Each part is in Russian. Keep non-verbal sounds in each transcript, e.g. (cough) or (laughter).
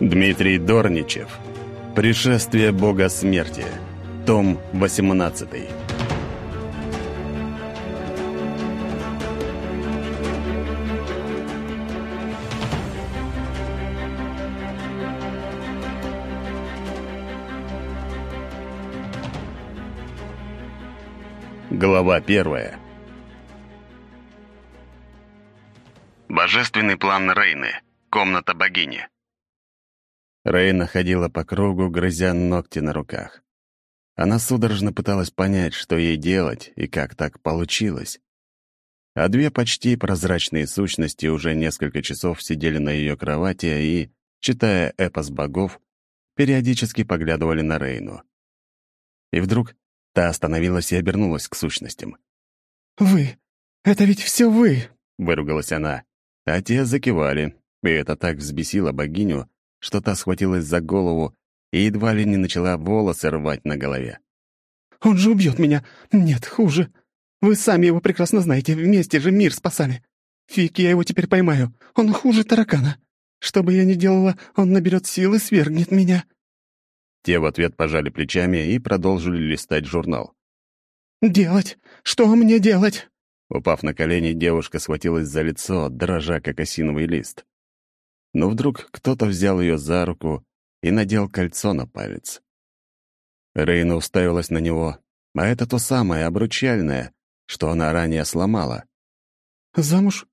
Дмитрий Дорничев. Пришествие Бога Смерти. Том 18. Глава первая. Божественный план Рейны. Комната богини. Рейна ходила по кругу, грызя ногти на руках. Она судорожно пыталась понять, что ей делать и как так получилось. А две почти прозрачные сущности уже несколько часов сидели на ее кровати и, читая эпос богов, периодически поглядывали на Рейну. И вдруг та остановилась и обернулась к сущностям. «Вы! Это ведь все вы!» — выругалась она. А те закивали, и это так взбесило богиню, что та схватилась за голову и едва ли не начала волосы рвать на голове. «Он же убьет меня! Нет, хуже! Вы сами его прекрасно знаете, вместе же мир спасали! Фиг, я его теперь поймаю! Он хуже таракана! Что бы я ни делала, он наберет силы и свергнет меня!» Те в ответ пожали плечами и продолжили листать журнал. «Делать? Что мне делать?» Упав на колени, девушка схватилась за лицо, дрожа, как осиновый лист но вдруг кто-то взял ее за руку и надел кольцо на палец. Рейна уставилась на него, а это то самое обручальное, что она ранее сломала. «Замуж?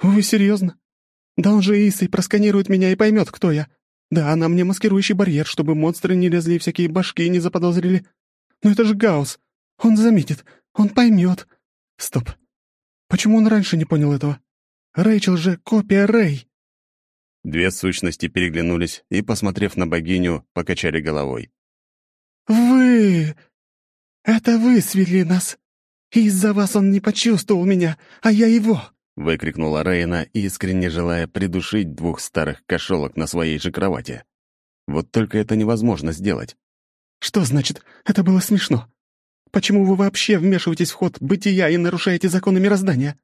Вы серьезно? Да он же Исой просканирует меня и поймет, кто я. Да, она мне маскирующий барьер, чтобы монстры не лезли и всякие башки не заподозрили. Но это же Гаус. Он заметит, он поймет. Стоп. Почему он раньше не понял этого? Рэйчел же копия Рэй. Две сущности переглянулись и, посмотрев на богиню, покачали головой. «Вы! Это вы свели нас! Из-за вас он не почувствовал меня, а я его!» — выкрикнула Рейна, искренне желая придушить двух старых кошелок на своей же кровати. Вот только это невозможно сделать. «Что значит, это было смешно? Почему вы вообще вмешиваетесь в ход бытия и нарушаете законы мироздания?»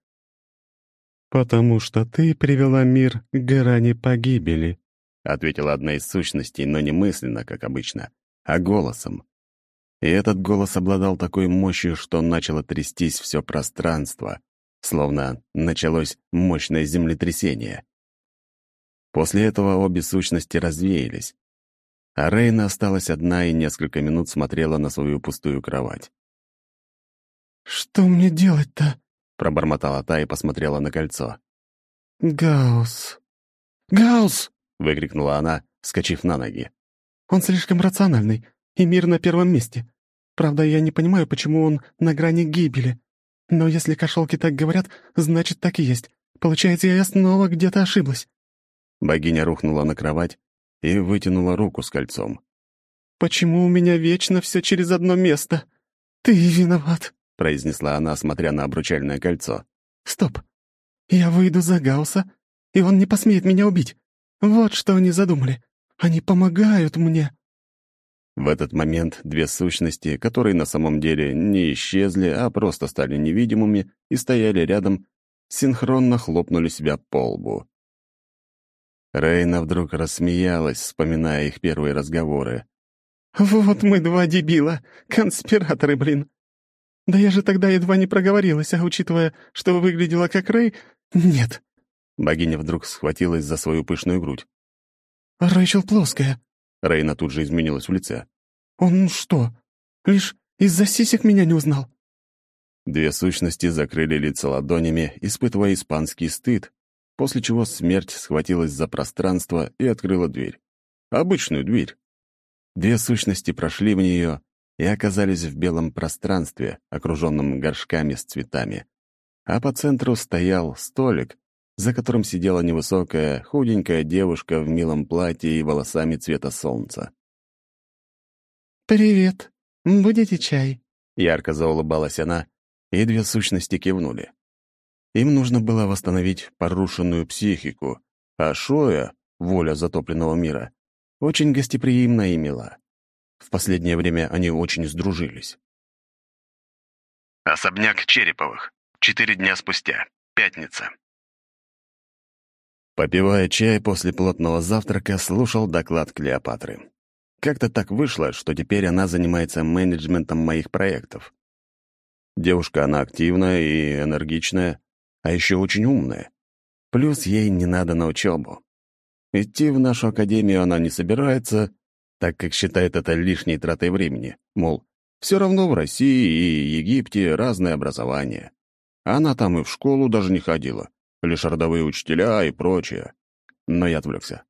«Потому что ты привела мир к грани погибели», — ответила одна из сущностей, но не мысленно, как обычно, а голосом. И этот голос обладал такой мощью, что начало трястись все пространство, словно началось мощное землетрясение. После этого обе сущности развеялись, а Рейна осталась одна и несколько минут смотрела на свою пустую кровать. «Что мне делать-то?» — пробормотала та и посмотрела на кольцо. «Гаус! Гаус!» — выкрикнула она, скачив на ноги. «Он слишком рациональный, и мир на первом месте. Правда, я не понимаю, почему он на грани гибели. Но если кошелки так говорят, значит, так и есть. Получается, я снова где-то ошиблась». Богиня рухнула на кровать и вытянула руку с кольцом. «Почему у меня вечно все через одно место? Ты виноват!» — произнесла она, смотря на обручальное кольцо. «Стоп! Я выйду за Гаусса, и он не посмеет меня убить. Вот что они задумали. Они помогают мне». В этот момент две сущности, которые на самом деле не исчезли, а просто стали невидимыми и стояли рядом, синхронно хлопнули себя по лбу. Рейна вдруг рассмеялась, вспоминая их первые разговоры. «Вот мы два дебила, конспираторы, блин. Да я же тогда едва не проговорилась, а учитывая, что выглядела как Рэй, нет. Богиня вдруг схватилась за свою пышную грудь. «Рэйчел плоская». Рейна тут же изменилась в лице. «Он что, лишь из-за сисек меня не узнал?» Две сущности закрыли лица ладонями, испытывая испанский стыд, после чего смерть схватилась за пространство и открыла дверь. Обычную дверь. Две сущности прошли в нее, и оказались в белом пространстве, окруженном горшками с цветами. А по центру стоял столик, за которым сидела невысокая, худенькая девушка в милом платье и волосами цвета солнца. «Привет. Будете чай?» Ярко заулыбалась она, и две сущности кивнули. Им нужно было восстановить порушенную психику, а Шоя, воля затопленного мира, очень гостеприимна и мила. В последнее время они очень сдружились. Особняк Череповых. Четыре дня спустя. Пятница. Попивая чай после плотного завтрака, слушал доклад Клеопатры. Как-то так вышло, что теперь она занимается менеджментом моих проектов. Девушка она активная и энергичная, а еще очень умная. Плюс ей не надо на учебу. Идти в нашу академию она не собирается, так как считает это лишней тратой времени. Мол, все равно в России и Египте разное образование. Она там и в школу даже не ходила лишь родовые учителя и прочее. Но я отвлекся.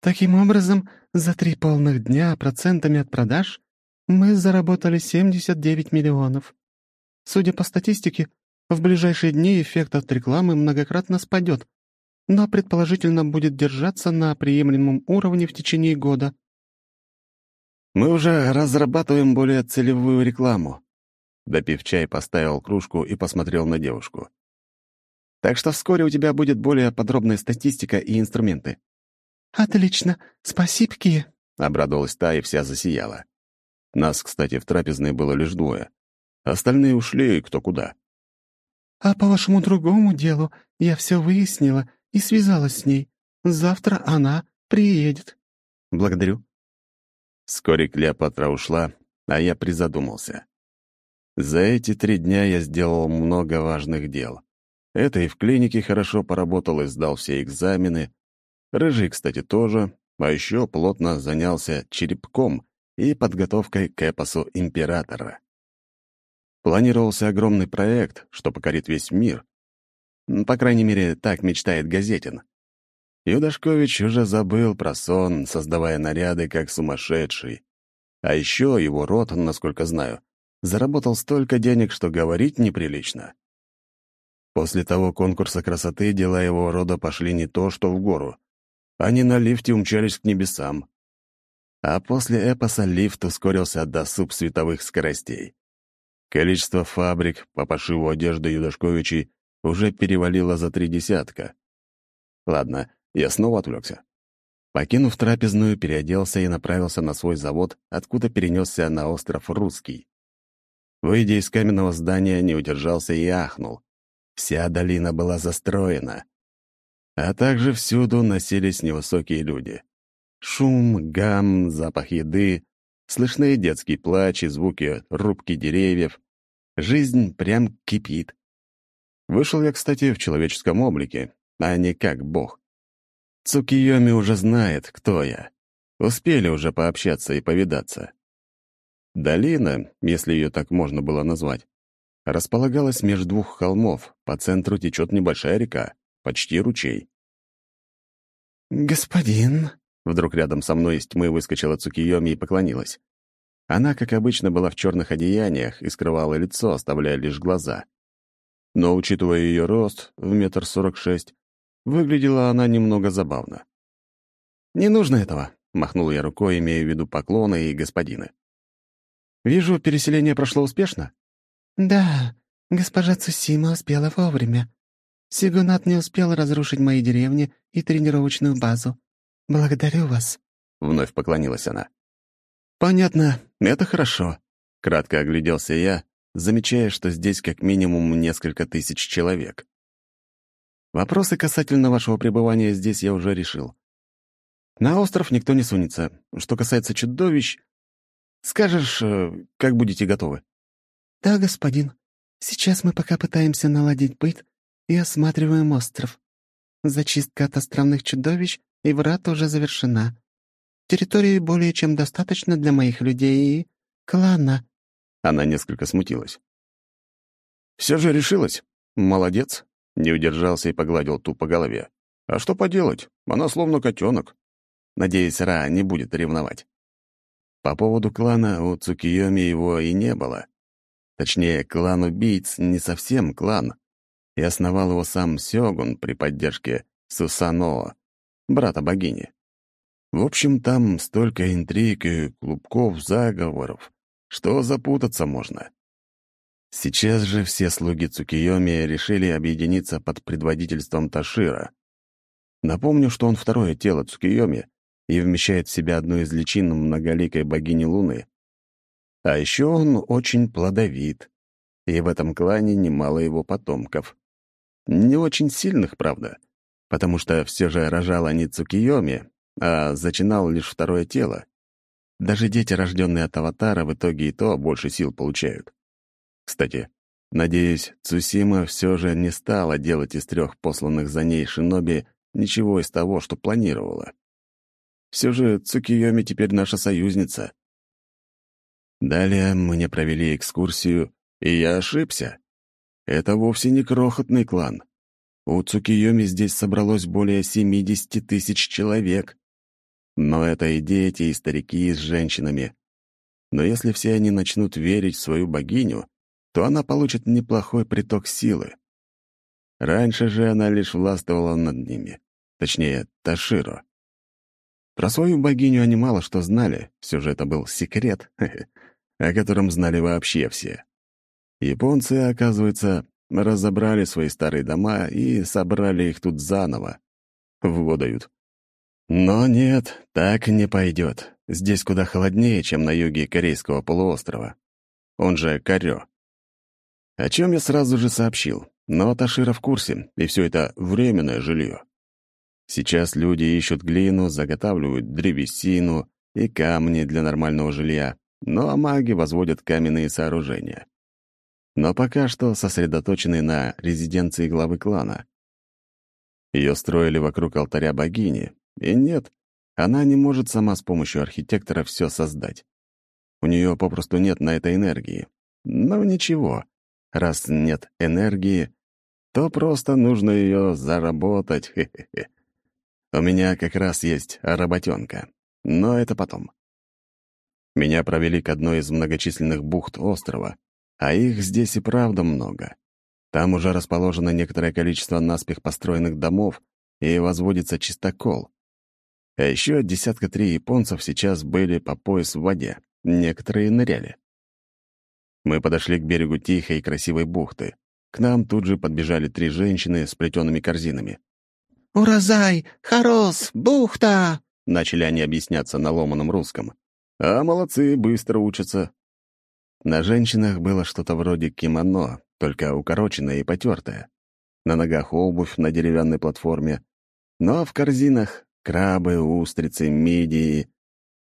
Таким образом, за три полных дня процентами от продаж мы заработали 79 миллионов. Судя по статистике, в ближайшие дни эффект от рекламы многократно спадет, но предположительно будет держаться на приемлемом уровне в течение года. Мы уже разрабатываем более целевую рекламу. Допив чай, поставил кружку и посмотрел на девушку. Так что вскоре у тебя будет более подробная статистика и инструменты». «Отлично. Спасибо, Ки», — обрадовалась та и вся засияла. Нас, кстати, в трапезной было лишь двое. Остальные ушли кто куда. «А по вашему другому делу я все выяснила и связалась с ней. Завтра она приедет». «Благодарю». Вскоре Клеопатра ушла, а я призадумался. За эти три дня я сделал много важных дел. Это и в клинике хорошо поработал и сдал все экзамены. Рыжий, кстати, тоже, а еще плотно занялся черепком и подготовкой к эпосу императора. Планировался огромный проект, что покорит весь мир. По крайней мере, так мечтает Газетин. Юдашкович уже забыл про сон, создавая наряды как сумасшедший. А еще его род, насколько знаю, заработал столько денег, что говорить неприлично. После того конкурса красоты дела его рода пошли не то, что в гору. Они на лифте умчались к небесам. А после эпоса лифт ускорился до субсветовых скоростей. Количество фабрик по пошиву одежды Юдашковичей уже перевалило за три десятка. Ладно, я снова отвлекся. Покинув трапезную, переоделся и направился на свой завод, откуда перенесся на остров Русский. Выйдя из каменного здания, не удержался и ахнул. Вся долина была застроена. А также всюду носились невысокие люди. Шум, гам, запах еды, слышны детский плач и звуки рубки деревьев. Жизнь прям кипит. Вышел я, кстати, в человеческом облике, а не как бог. Цукиоми уже знает, кто я. Успели уже пообщаться и повидаться. Долина, если ее так можно было назвать, располагалась между двух холмов, по центру течет небольшая река, почти ручей. «Господин...» — вдруг рядом со мной из тьмы выскочила Цукиоми и поклонилась. Она, как обычно, была в черных одеяниях и скрывала лицо, оставляя лишь глаза. Но, учитывая ее рост в метр сорок шесть, выглядела она немного забавно. «Не нужно этого», — махнул я рукой, имея в виду поклоны и господины. «Вижу, переселение прошло успешно?» «Да, госпожа Цусима успела вовремя. Сигунат не успел разрушить мои деревни и тренировочную базу. Благодарю вас», — вновь поклонилась она. «Понятно, это хорошо», — кратко огляделся я, замечая, что здесь как минимум несколько тысяч человек. Вопросы касательно вашего пребывания здесь я уже решил. На остров никто не сунется. Что касается чудовищ, скажешь, э, как будете готовы. «Да, господин. Сейчас мы пока пытаемся наладить быт и осматриваем остров. Зачистка от островных чудовищ и врат уже завершена. Территории более чем достаточно для моих людей и... клана». Она несколько смутилась. «Все же решилась. Молодец». Не удержался и погладил ту по голове. «А что поделать? Она словно котенок. Надеюсь, Ра не будет ревновать». По поводу клана у Цукиоми его и не было. Точнее, клан убийц не совсем клан, и основал его сам Сёгун при поддержке Сусаноо, брата богини. В общем, там столько интриг и клубков заговоров, что запутаться можно. Сейчас же все слуги Цукиоми решили объединиться под предводительством Ташира. Напомню, что он второе тело Цукиоми и вмещает в себя одну из личин многоликой богини Луны. А еще он очень плодовит, и в этом клане немало его потомков. Не очень сильных, правда, потому что все же рожала не Цукиоми, а зачинал лишь второе тело. Даже дети, рожденные от аватара, в итоге и то больше сил получают. Кстати, надеюсь, Цусима все же не стала делать из трех посланных за ней шиноби ничего из того, что планировала. Все же Цукиоми теперь наша союзница. Далее мне провели экскурсию, и я ошибся. Это вовсе не крохотный клан. У Цукиоми здесь собралось более 70 тысяч человек. Но это и дети, и старики с женщинами. Но если все они начнут верить в свою богиню, то она получит неплохой приток силы. Раньше же она лишь властвовала над ними. Точнее, Таширо. Про свою богиню они мало что знали, все же это был секрет, (laughs) о котором знали вообще все. Японцы, оказывается, разобрали свои старые дома и собрали их тут заново. Вводают. Но нет, так не пойдет. Здесь куда холоднее, чем на юге Корейского полуострова. Он же Корё. О чем я сразу же сообщил. Но Ташира в курсе, и все это временное жилье. Сейчас люди ищут глину, заготавливают древесину и камни для нормального жилья, ну а маги возводят каменные сооружения. Но пока что сосредоточены на резиденции главы клана. Ее строили вокруг алтаря богини, и нет, она не может сама с помощью архитектора все создать. У нее попросту нет на это энергии. Но ничего, раз нет энергии, то просто нужно ее заработать. Хе -хе -хе. У меня как раз есть работенка, но это потом. Меня провели к одной из многочисленных бухт острова, а их здесь и правда много. Там уже расположено некоторое количество наспех построенных домов и возводится чистокол. А еще десятка три японцев сейчас были по пояс в воде, некоторые ныряли. Мы подошли к берегу тихой и красивой бухты. К нам тут же подбежали три женщины с плетеными корзинами. «Уразай! Хорос! Бухта!» — начали они объясняться на ломаном русском. А молодцы, быстро учатся. На женщинах было что-то вроде кимоно, только укороченное и потертое. На ногах обувь на деревянной платформе. Но в корзинах крабы, устрицы, мидии,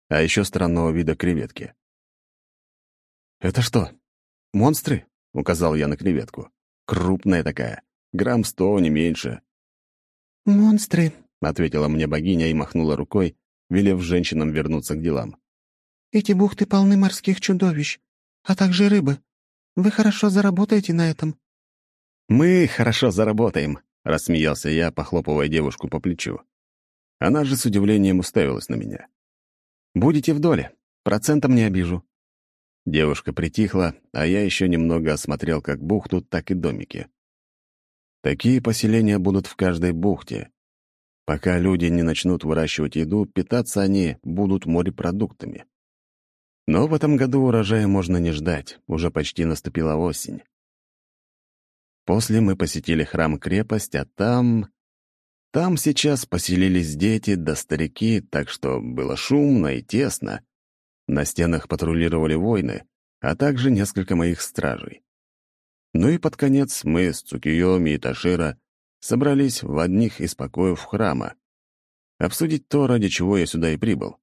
а еще странного вида креветки. «Это что, монстры?» — указал я на креветку. «Крупная такая, грамм сто, не меньше». «Монстры», — ответила мне богиня и махнула рукой, велев женщинам вернуться к делам. «Эти бухты полны морских чудовищ, а также рыбы. Вы хорошо заработаете на этом». «Мы хорошо заработаем», — рассмеялся я, похлопывая девушку по плечу. Она же с удивлением уставилась на меня. «Будете в доле. Процентом не обижу». Девушка притихла, а я еще немного осмотрел как бухту, так и домики. Такие поселения будут в каждой бухте. Пока люди не начнут выращивать еду, питаться они будут морепродуктами. Но в этом году урожая можно не ждать, уже почти наступила осень. После мы посетили храм-крепость, а там... Там сейчас поселились дети да старики, так что было шумно и тесно. На стенах патрулировали воины, а также несколько моих стражей. Ну и под конец мы с Цукиоми и Ташира собрались в одних из покоев храма. Обсудить то, ради чего я сюда и прибыл.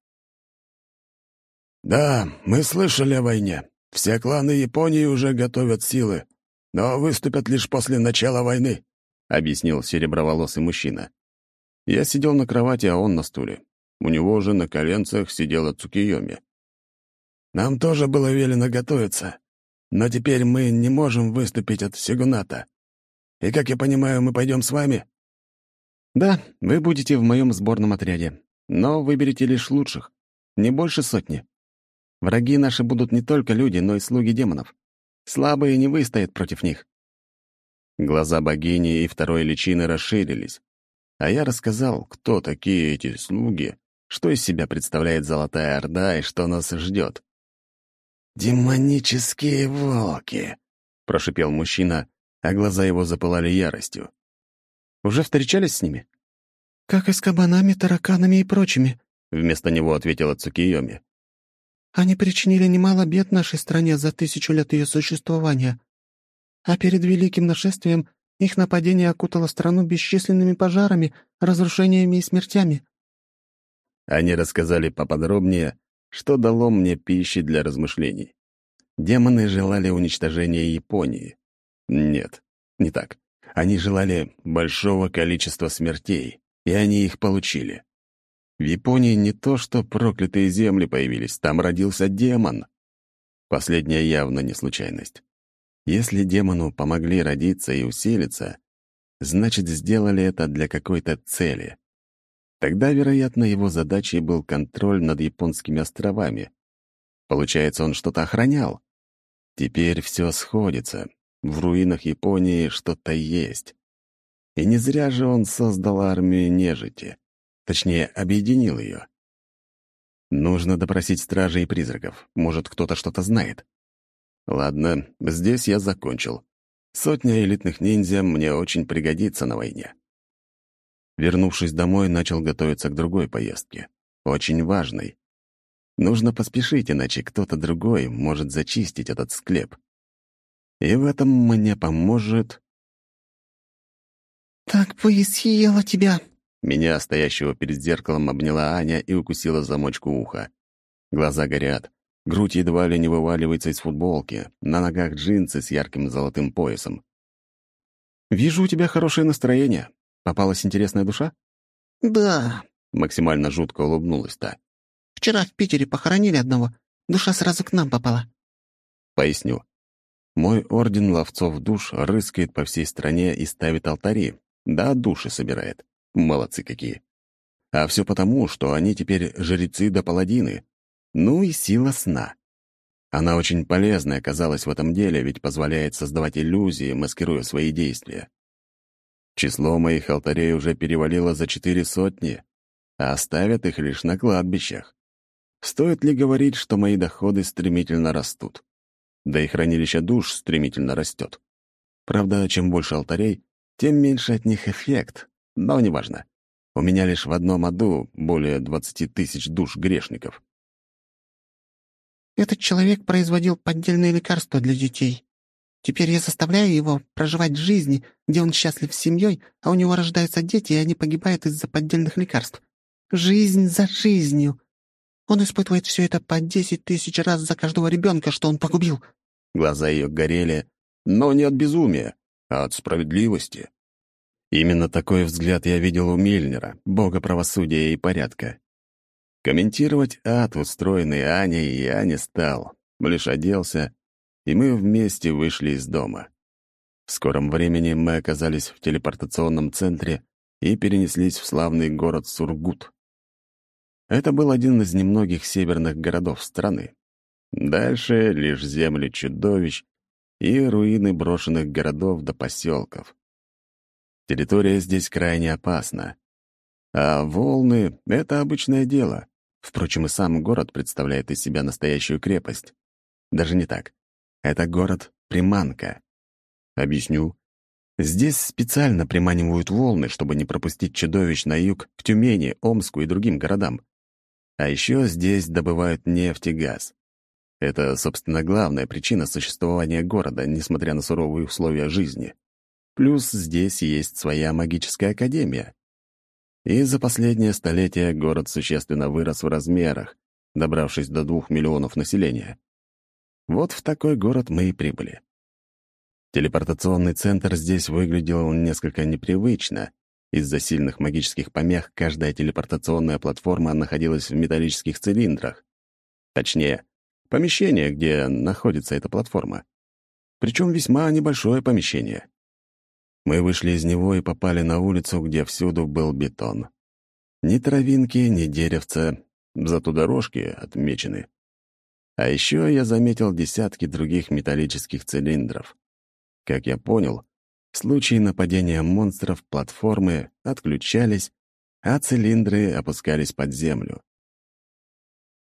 «Да, мы слышали о войне. Все кланы Японии уже готовят силы, но выступят лишь после начала войны», — объяснил сереброволосый мужчина. Я сидел на кровати, а он на стуле. У него же на коленцах сидела Цукиоми. «Нам тоже было велено готовиться, но теперь мы не можем выступить от Сигуната. И, как я понимаю, мы пойдем с вами?» «Да, вы будете в моем сборном отряде, но выберите лишь лучших, не больше сотни. Враги наши будут не только люди, но и слуги демонов. Слабые не выстоят против них». Глаза богини и второй личины расширились, а я рассказал, кто такие эти слуги, что из себя представляет Золотая Орда и что нас ждет. «Демонические волки!» — прошипел мужчина, а глаза его запылали яростью. «Уже встречались с ними?» «Как и с кабанами, тараканами и прочими», — вместо него ответила Цукиоми. Они причинили немало бед нашей стране за тысячу лет ее существования. А перед великим нашествием Их нападение окутало страну бесчисленными пожарами, разрушениями и смертями». Они рассказали поподробнее, что дало мне пищи для размышлений. Демоны желали уничтожения Японии. Нет, не так. Они желали большого количества смертей, и они их получили. В Японии не то что проклятые земли появились, там родился демон. Последняя явно не случайность. Если демону помогли родиться и усилиться, значит, сделали это для какой-то цели. Тогда, вероятно, его задачей был контроль над японскими островами. Получается, он что-то охранял. Теперь все сходится. В руинах Японии что-то есть. И не зря же он создал армию нежити. Точнее, объединил ее. Нужно допросить стражей и призраков. Может, кто-то что-то знает. Ладно, здесь я закончил. Сотня элитных ниндзя мне очень пригодится на войне. Вернувшись домой, начал готовиться к другой поездке. Очень важной. Нужно поспешить, иначе кто-то другой может зачистить этот склеп. И в этом мне поможет... «Так бы и съела тебя!» Меня, стоящего перед зеркалом, обняла Аня и укусила замочку уха. Глаза горят, Грудь едва ли не вываливается из футболки, на ногах джинсы с ярким золотым поясом. «Вижу, у тебя хорошее настроение. Попалась интересная душа?» «Да», — максимально жутко улыбнулась та. «Вчера в Питере похоронили одного. Душа сразу к нам попала». Поясню. Мой орден ловцов душ рыскает по всей стране и ставит алтари. Да, души собирает. Молодцы какие. А все потому, что они теперь жрецы да паладины, ну и сила сна. Она очень полезной оказалась в этом деле, ведь позволяет создавать иллюзии, маскируя свои действия. Число моих алтарей уже перевалило за четыре сотни, а оставят их лишь на кладбищах. Стоит ли говорить, что мои доходы стремительно растут? Да и хранилище душ стремительно растет. Правда, чем больше алтарей, тем меньше от них эффект, но неважно. У меня лишь в одном аду более 20 тысяч душ грешников. Этот человек производил поддельные лекарства для детей. Теперь я заставляю его проживать жизни, где он счастлив с семьей, а у него рождаются дети, и они погибают из-за поддельных лекарств. Жизнь за жизнью. Он испытывает все это по десять тысяч раз за каждого ребенка, что он погубил». Глаза ее горели, но не от безумия, а от справедливости. Именно такой взгляд я видел у Мильнера, бога правосудия и порядка. Комментировать ад, устроенный Аней, я не стал, лишь оделся, и мы вместе вышли из дома. В скором времени мы оказались в телепортационном центре и перенеслись в славный город Сургут. Это был один из немногих северных городов страны. Дальше лишь земли чудовищ и руины брошенных городов до поселков. Территория здесь крайне опасна. А волны — это обычное дело. Впрочем, и сам город представляет из себя настоящую крепость. Даже не так. Это город-приманка. Объясню. Здесь специально приманивают волны, чтобы не пропустить чудовищ на юг к Тюмени, Омску и другим городам. А еще здесь добывают нефть и газ. Это, собственно, главная причина существования города, несмотря на суровые условия жизни. Плюс здесь есть своя магическая академия. И за последнее столетие город существенно вырос в размерах, добравшись до двух миллионов населения. Вот в такой город мы и прибыли. Телепортационный центр здесь выглядел несколько непривычно. Из-за сильных магических помех каждая телепортационная платформа находилась в металлических цилиндрах. Точнее, помещение, где находится эта платформа. Причем весьма небольшое помещение. Мы вышли из него и попали на улицу, где всюду был бетон. Ни травинки, ни деревца, зато дорожки отмечены. А еще я заметил десятки других металлических цилиндров. Как я понял, в случае нападения монстров платформы отключались, а цилиндры опускались под землю.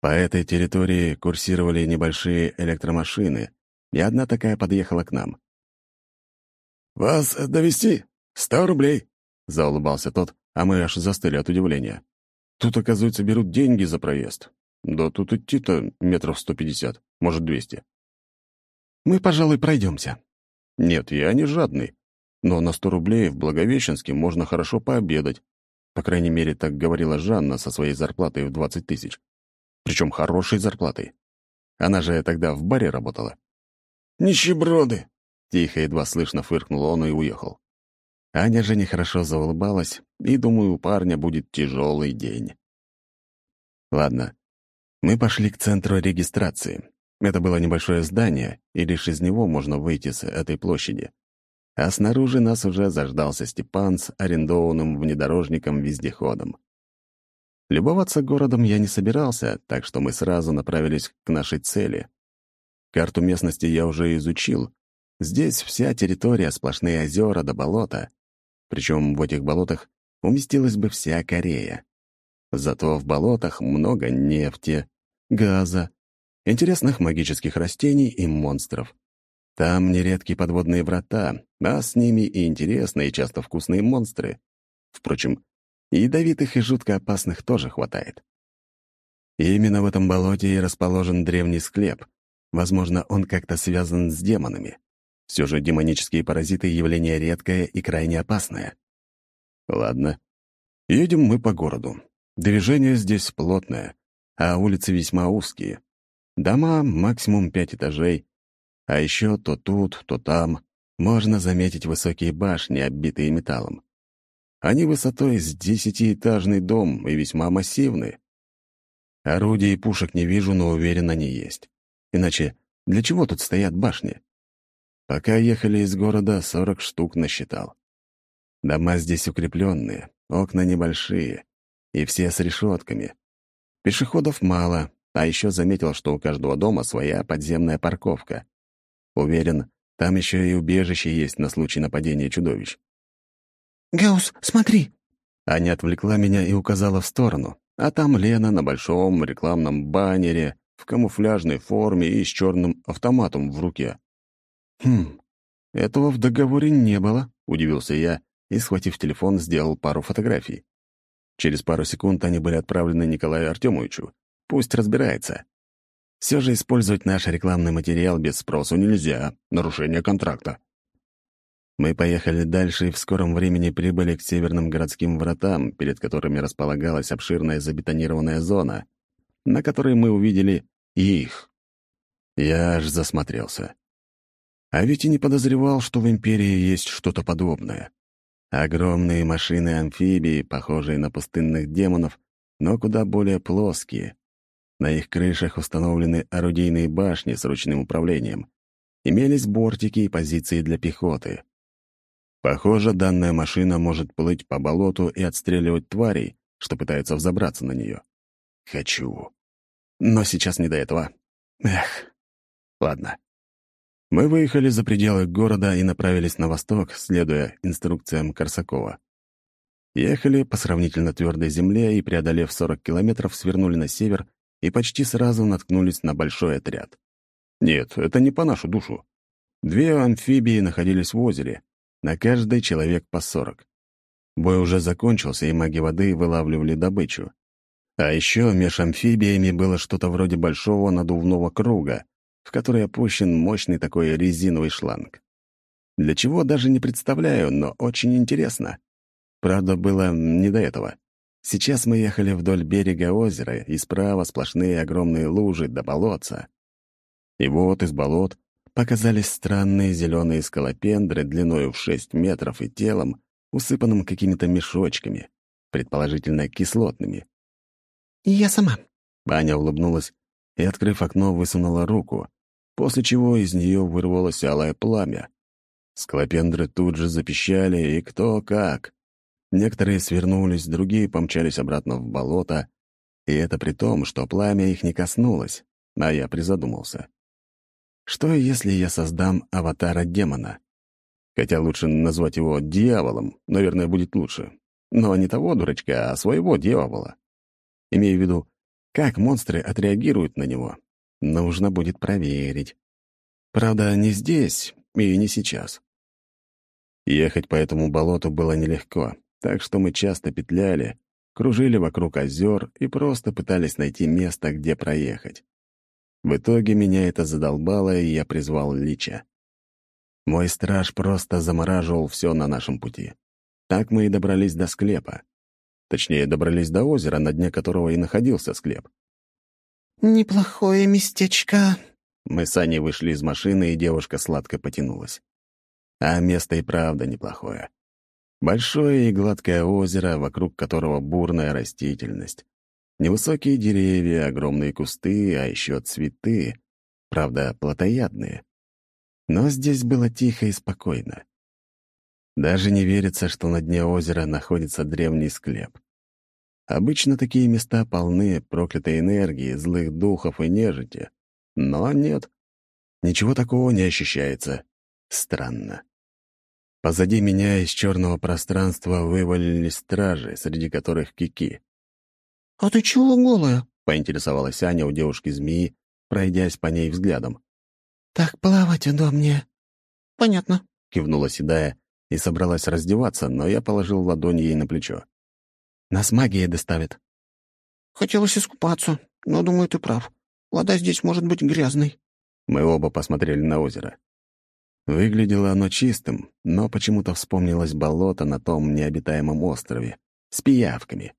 По этой территории курсировали небольшие электромашины, и одна такая подъехала к нам. «Вас довести Сто рублей!» — заулыбался тот, а мы аж застыли от удивления. «Тут, оказывается, берут деньги за проезд. Да тут идти-то метров сто пятьдесят, может, двести. Мы, пожалуй, пройдемся. Нет, я не жадный. но на сто рублей в Благовещенске можно хорошо пообедать. По крайней мере, так говорила Жанна со своей зарплатой в 20 тысяч. Причем хорошей зарплатой. Она же тогда в баре работала. «Нищеброды!» — тихо, едва слышно фыркнул он и уехал. Аня же нехорошо заулыбалась, и, думаю, у парня будет тяжелый день. Ладно, мы пошли к центру регистрации. Это было небольшое здание, и лишь из него можно выйти с этой площади. А снаружи нас уже заждался Степан с арендованным внедорожником-вездеходом. Любоваться городом я не собирался, так что мы сразу направились к нашей цели. Карту местности я уже изучил. Здесь вся территория — сплошные озера до болота. Причем в этих болотах уместилась бы вся Корея. Зато в болотах много нефти, газа, интересных магических растений и монстров. Там нередки подводные врата, а с ними и интересные, часто вкусные монстры. Впрочем, ядовитых и жутко опасных тоже хватает. И именно в этом болоте и расположен древний склеп. Возможно, он как-то связан с демонами. Все же демонические паразиты — явление редкое и крайне опасное. Ладно. Едем мы по городу. Движение здесь плотное, а улицы весьма узкие. Дома максимум пять этажей, а еще то тут, то там можно заметить высокие башни, оббитые металлом. Они высотой с десятиэтажный дом и весьма массивные. Орудий и пушек не вижу, но уверен, они есть. Иначе для чего тут стоят башни? Пока ехали из города, сорок штук насчитал. Дома здесь укрепленные, окна небольшие, и все с решетками. Пешеходов мало, а еще заметил, что у каждого дома своя подземная парковка. Уверен, там еще и убежище есть на случай нападения чудовищ. «Гаус, смотри!» Аня отвлекла меня и указала в сторону, а там Лена на большом рекламном баннере в камуфляжной форме и с черным автоматом в руке. «Хм, этого в договоре не было», — удивился я и, схватив телефон, сделал пару фотографий. Через пару секунд они были отправлены Николаю Артемовичу. Пусть разбирается. Все же использовать наш рекламный материал без спросу нельзя. Нарушение контракта. Мы поехали дальше и в скором времени прибыли к северным городским вратам, перед которыми располагалась обширная забетонированная зона, на которой мы увидели их. Я аж засмотрелся. А ведь и не подозревал, что в Империи есть что-то подобное. Огромные машины-амфибии, похожие на пустынных демонов, но куда более плоские. На их крышах установлены орудийные башни с ручным управлением. Имелись бортики и позиции для пехоты. Похоже, данная машина может плыть по болоту и отстреливать тварей, что пытаются взобраться на нее. Хочу. Но сейчас не до этого. Эх. Ладно. Мы выехали за пределы города и направились на восток, следуя инструкциям Корсакова. Ехали по сравнительно твердой земле и, преодолев 40 километров, свернули на север и почти сразу наткнулись на большой отряд. Нет, это не по нашу душу. Две амфибии находились в озере, на каждый человек по 40. Бой уже закончился, и маги воды вылавливали добычу. А еще меж амфибиями было что-то вроде большого надувного круга, в который опущен мощный такой резиновый шланг. Для чего даже не представляю, но очень интересно. Правда, было не до этого. Сейчас мы ехали вдоль берега озера, и справа сплошные огромные лужи до болотца. И вот из болот показались странные зеленые скалопендры длиной в 6 метров и телом, усыпанным какими-то мешочками, предположительно кислотными. «Я сама». Аня улыбнулась и, открыв окно, высунула руку, после чего из нее вырвалось алое пламя. Склопендры тут же запищали, и кто как. Некоторые свернулись, другие помчались обратно в болото, и это при том, что пламя их не коснулось, а я призадумался. Что, если я создам аватара демона? Хотя лучше назвать его дьяволом, наверное, будет лучше. Но не того дурачка, а своего дьявола. Имею в виду, как монстры отреагируют на него, Нужно будет проверить. Правда, не здесь и не сейчас. Ехать по этому болоту было нелегко, так что мы часто петляли, кружили вокруг озер и просто пытались найти место, где проехать. В итоге меня это задолбало, и я призвал Лича. Мой страж просто замораживал все на нашем пути. Так мы и добрались до склепа. Точнее, добрались до озера, на дне которого и находился склеп. «Неплохое местечко». Мы с Аней вышли из машины, и девушка сладко потянулась. А место и правда неплохое. Большое и гладкое озеро, вокруг которого бурная растительность. Невысокие деревья, огромные кусты, а еще цветы, правда, плотоядные. Но здесь было тихо и спокойно. Даже не верится, что на дне озера находится древний склеп. Обычно такие места полны проклятой энергии, злых духов и нежити. Но нет, ничего такого не ощущается. Странно. Позади меня из черного пространства вывалились стражи, среди которых кики. «А ты чего голая?» — поинтересовалась Аня у девушки-змеи, пройдясь по ней взглядом. «Так плавать удобнее». «Понятно», — кивнула Седая и собралась раздеваться, но я положил ладонь ей на плечо. «Нас магия доставит». «Хотелось искупаться, но, думаю, ты прав. Вода здесь может быть грязной». Мы оба посмотрели на озеро. Выглядело оно чистым, но почему-то вспомнилось болото на том необитаемом острове с пиявками.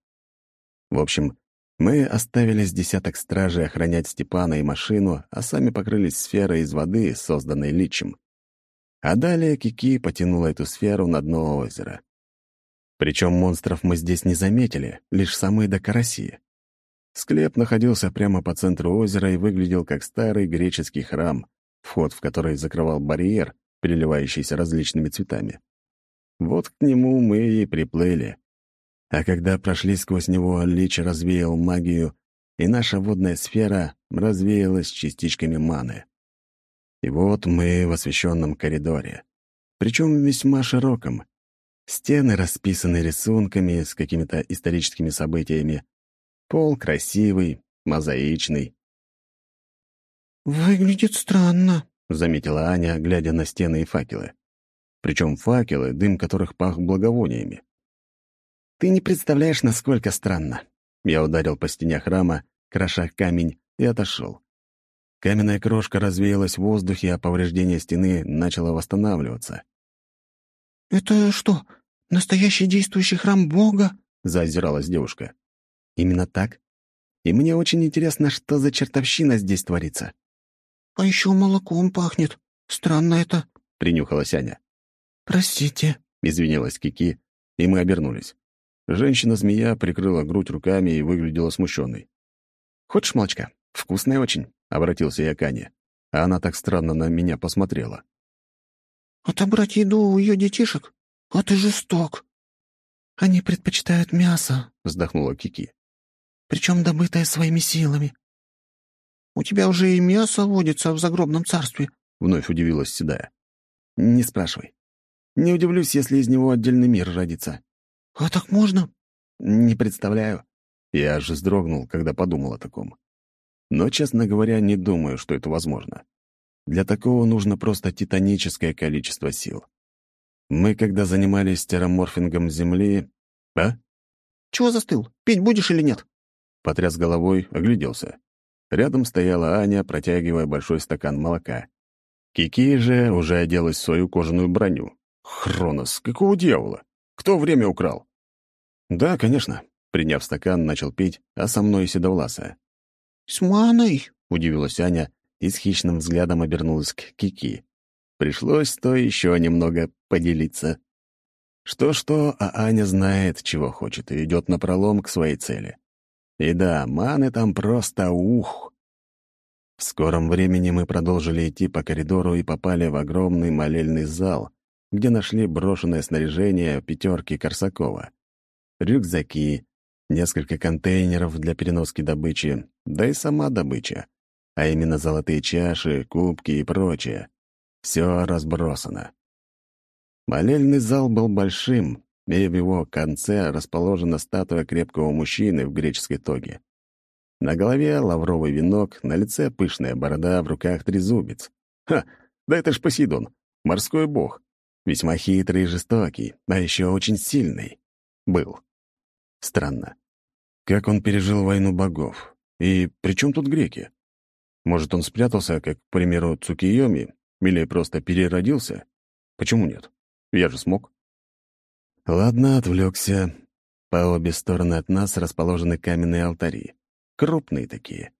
В общем, мы оставили с десяток стражей охранять Степана и машину, а сами покрылись сферой из воды, созданной личем. А далее Кики потянула эту сферу на дно озера. Причем монстров мы здесь не заметили, лишь самые до караси. Склеп находился прямо по центру озера и выглядел как старый греческий храм, вход в который закрывал барьер, переливающийся различными цветами. Вот к нему мы и приплыли. А когда прошли сквозь него, Лич развеял магию, и наша водная сфера развеялась частичками маны. И вот мы в освещенном коридоре. Причем весьма широком. Стены расписаны рисунками с какими-то историческими событиями. Пол красивый, мозаичный. «Выглядит странно», — заметила Аня, глядя на стены и факелы. Причем факелы, дым которых пах благовониями. «Ты не представляешь, насколько странно». Я ударил по стене храма, кроша камень, и отошел. Каменная крошка развеялась в воздухе, а повреждение стены начало восстанавливаться. «Это что, настоящий действующий храм Бога?» — заозиралась девушка. «Именно так. И мне очень интересно, что за чертовщина здесь творится». «А еще молоком пахнет. Странно это», — принюхалась Аня. «Простите», — извинилась Кики, и мы обернулись. Женщина-змея прикрыла грудь руками и выглядела смущенной. «Хочешь молочка? Вкусное очень», — обратился я к Ане. А она так странно на меня посмотрела. «Отобрать еду у ее детишек? А ты жесток». «Они предпочитают мясо», — вздохнула Кики. «Причем добытое своими силами. У тебя уже и мясо водится в загробном царстве», — вновь удивилась Седая. «Не спрашивай. Не удивлюсь, если из него отдельный мир родится». «А так можно?» «Не представляю». Я аж вздрогнул, когда подумал о таком. Но, честно говоря, не думаю, что это возможно. Для такого нужно просто титаническое количество сил. Мы, когда занимались терраморфингом Земли... А? «Чего застыл? Пить будешь или нет?» Потряс головой, огляделся. Рядом стояла Аня, протягивая большой стакан молока. Кики же уже оделась в свою кожаную броню. Хронос, какого дьявола? Кто время украл? Да, конечно. Приняв стакан, начал пить, а со мной седовласая. «С маной?» — удивилась Аня и с хищным взглядом обернулась к Кики. Пришлось то еще немного поделиться. Что-что, а Аня знает, чего хочет, и идет напролом к своей цели. И да, маны там просто ух. В скором времени мы продолжили идти по коридору и попали в огромный молельный зал, где нашли брошенное снаряжение пятерки Корсакова. Рюкзаки, несколько контейнеров для переноски добычи, да и сама добыча, а именно золотые чаши, кубки и прочее. Все разбросано. Молельный зал был большим, и в его конце расположена статуя крепкого мужчины в греческой тоге. На голове лавровый венок, на лице пышная борода, в руках трезубец. Ха! Да это ж Посейдон, морской бог. Весьма хитрый и жестокий, а еще очень сильный. Был. Странно. Как он пережил войну богов? И при чем тут греки? Может, он спрятался, как, к примеру, Цукиоми, или просто переродился? Почему нет? Я же смог. Ладно, отвлекся. По обе стороны от нас расположены каменные алтари. Крупные такие.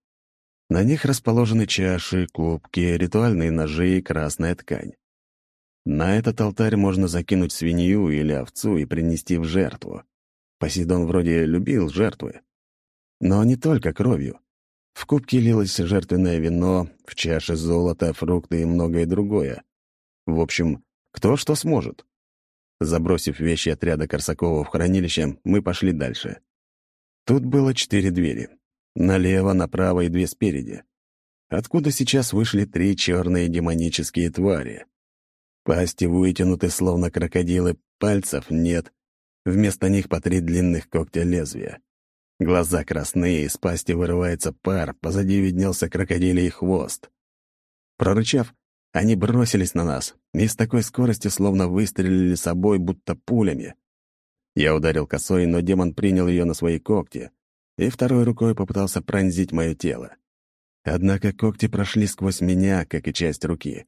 На них расположены чаши, кубки, ритуальные ножи и красная ткань. На этот алтарь можно закинуть свинью или овцу и принести в жертву. Посейдон вроде любил жертвы. Но не только кровью. В кубке лилось жертвенное вино, в чаше золото, фрукты и многое другое. В общем, кто что сможет. Забросив вещи отряда Корсакова в хранилище, мы пошли дальше. Тут было четыре двери. Налево, направо и две спереди. Откуда сейчас вышли три черные демонические твари. Пасти вытянуты, словно крокодилы, пальцев нет. Вместо них по три длинных когтя лезвия. Глаза красные, из пасти вырывается пар, позади виднелся крокодилий хвост. Прорычав, они бросились на нас, и с такой скоростью словно выстрелили собой, будто пулями. Я ударил косой, но демон принял ее на свои когти, и второй рукой попытался пронзить мое тело. Однако когти прошли сквозь меня, как и часть руки.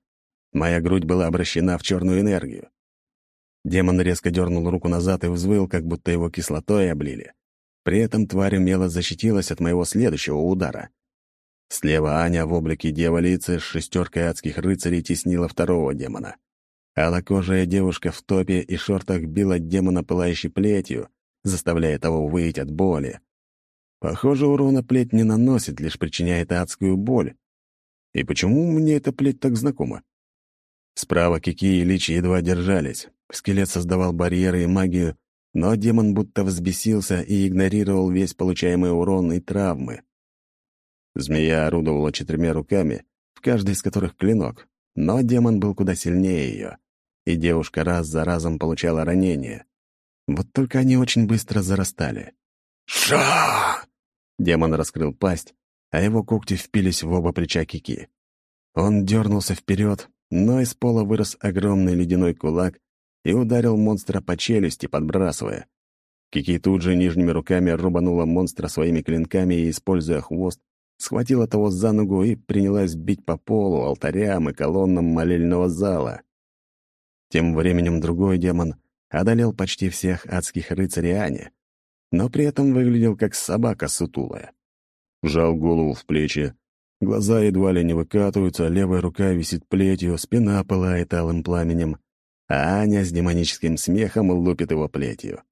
Моя грудь была обращена в черную энергию. Демон резко дернул руку назад и взвыл, как будто его кислотой облили. При этом тварь умело защитилась от моего следующего удара. Слева Аня в облике дьяволицы с шестеркой адских рыцарей теснила второго демона. Алокожая девушка в топе и шортах била демона пылающей плетью, заставляя того выйти от боли. Похоже, урона плеть не наносит, лишь причиняет адскую боль. И почему мне эта плеть так знакома? Справа Кики и Лич едва держались. Скелет создавал барьеры и магию, но демон будто взбесился и игнорировал весь получаемый урон и травмы. Змея орудовала четырьмя руками, в каждой из которых клинок, но демон был куда сильнее ее, и девушка раз за разом получала ранения. Вот только они очень быстро зарастали. «Ша!» Демон раскрыл пасть, а его когти впились в оба плеча Кики. Он дернулся вперед, но из пола вырос огромный ледяной кулак и ударил монстра по челюсти, подбрасывая. Кики тут же нижними руками рубанула монстра своими клинками и, используя хвост, схватила того за ногу и принялась бить по полу, алтарям и колоннам молельного зала. Тем временем другой демон одолел почти всех адских рыцарей Ани, но при этом выглядел как собака сутулая. Жал голову в плечи, глаза едва ли не выкатываются, левая рука висит плетью, спина пылает алым пламенем, а Аня с демоническим смехом лупит его плетью.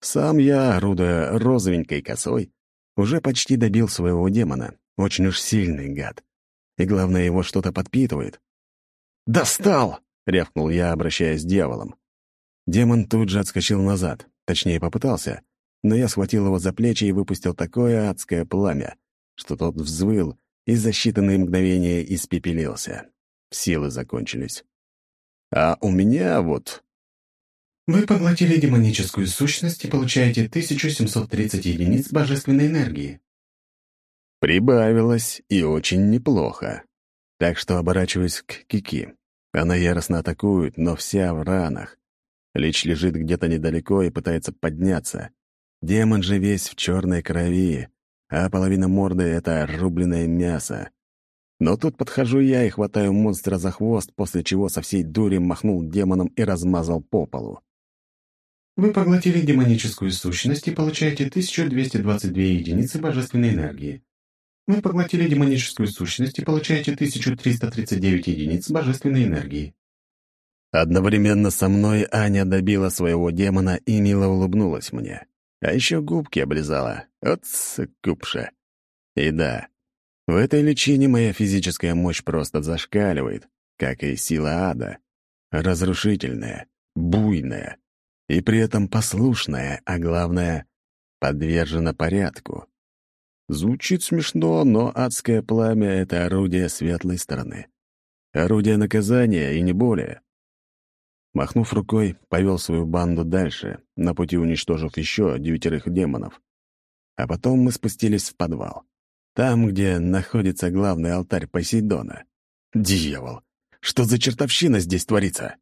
Сам я, орудуя розовенькой косой, уже почти добил своего демона. Очень уж сильный гад. И главное, его что-то подпитывает. «Достал!» — рявкнул я, обращаясь с дьяволом. Демон тут же отскочил назад, точнее, попытался, но я схватил его за плечи и выпустил такое адское пламя, что тот взвыл и за считанные мгновения испепелился. Силы закончились. А у меня вот... Вы поглотили демоническую сущность и получаете 1730 единиц божественной энергии. Прибавилось, и очень неплохо. Так что оборачиваюсь к Кики. Она яростно атакует, но вся в ранах. Лич лежит где-то недалеко и пытается подняться. Демон же весь в черной крови, а половина морды — это рубленное мясо. Но тут подхожу я и хватаю монстра за хвост, после чего со всей дури махнул демоном и размазал по полу. Вы поглотили демоническую сущность и получаете 1222 единицы божественной энергии. Вы поглотили демоническую сущность и получаете 1339 единиц божественной энергии. Одновременно со мной Аня добила своего демона и мило улыбнулась мне. А еще губки облизала. Вот сыкупша. И да, в этой личине моя физическая мощь просто зашкаливает, как и сила ада. Разрушительная, буйная, и при этом послушная, а главное, подвержена порядку. Звучит смешно, но адское пламя — это орудие светлой стороны. Орудие наказания и не более. Махнув рукой, повел свою банду дальше, на пути уничтожив еще девятерых демонов. А потом мы спустились в подвал. Там, где находится главный алтарь Посейдона. Дьявол! Что за чертовщина здесь творится?